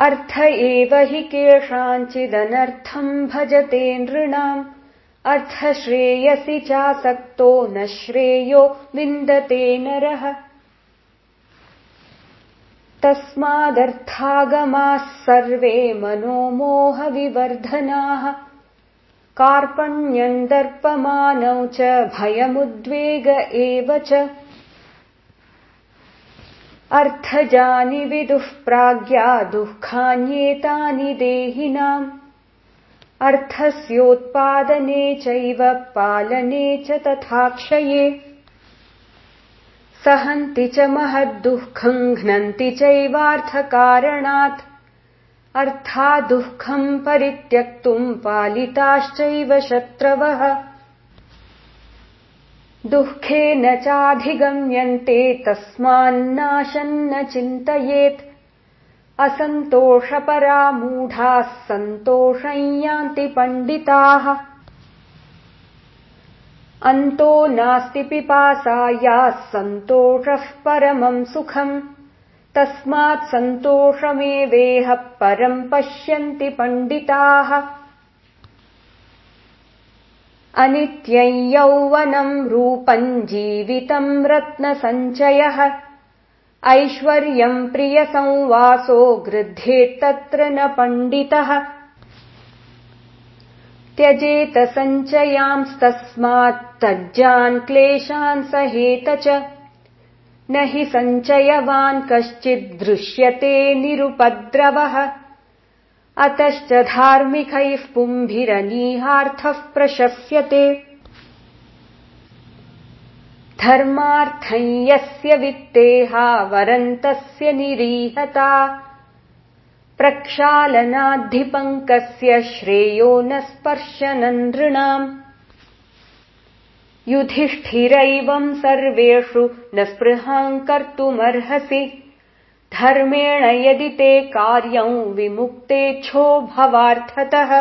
अर्थ एव हि केषाञ्चिदनर्थम् भजते नृणाम्। अर्थश्रेयसि चासक्तो न श्रेयो विन्दते नरः। तस्मादर्थागमाः सर्वे मनोमोहविवर्धनाः। कार्पण्यम् दर्पमानौ च भयमुद्वेग एव च अर्थजानि विदुः प्राज्ञा दुःखान्येतानि देहिनाम्। अर्थस्योत्पादने चैव पालने च तथाक्षये। सहन्ति च महद्दुःखम् घ्नन्ति चैवार्थकारणात्। अर्थादुःखम् परित्यक्तुम् पालिताश्चैव शत्रवः दुःखेन चाधिगम्यन्ते तस्मान्नाशन्न चिन्तयेत्। असन्तोषपरा मूढाः सन्तोषम् यान्ति पण्डिताः। अन्तो नास्ति पिपासायाः सन्तोषः परमम् सुखम्। तस्मात् सन्तोषमेवेह परम् पश्यन्ति पण्डिताः अनित्यम् यौवनम् रूपम् जीवितम् रत्नसञ्चयः। ऐश्वर्यम् प्रियसंवासो गृध्येत्तत्र न पण्डितः। त्यजेत सञ्चयांस्तस्मात् तज्जान् क्लेशान् सहेत च। न हि सञ्चयवान् कश्चिद्दृश्यते निरुपद्रवः अतश्च धार्मिकैः पुम्भिरनीहार्थः प्रशस्यते। धर्मार्थम् यस्य वित्तेहा वरन्तस्य निरीहता। प्रक्षालनाद्धिपङ्कस्य श्रेयो न स्पर्शननृणाम् युधिष्ठिरैवम् सर्वेषु न स्पृहाम् कर्तुमर्हसि धर्मेण यदि ते कार्यम् विमुक्तेच्छो भवार्थतः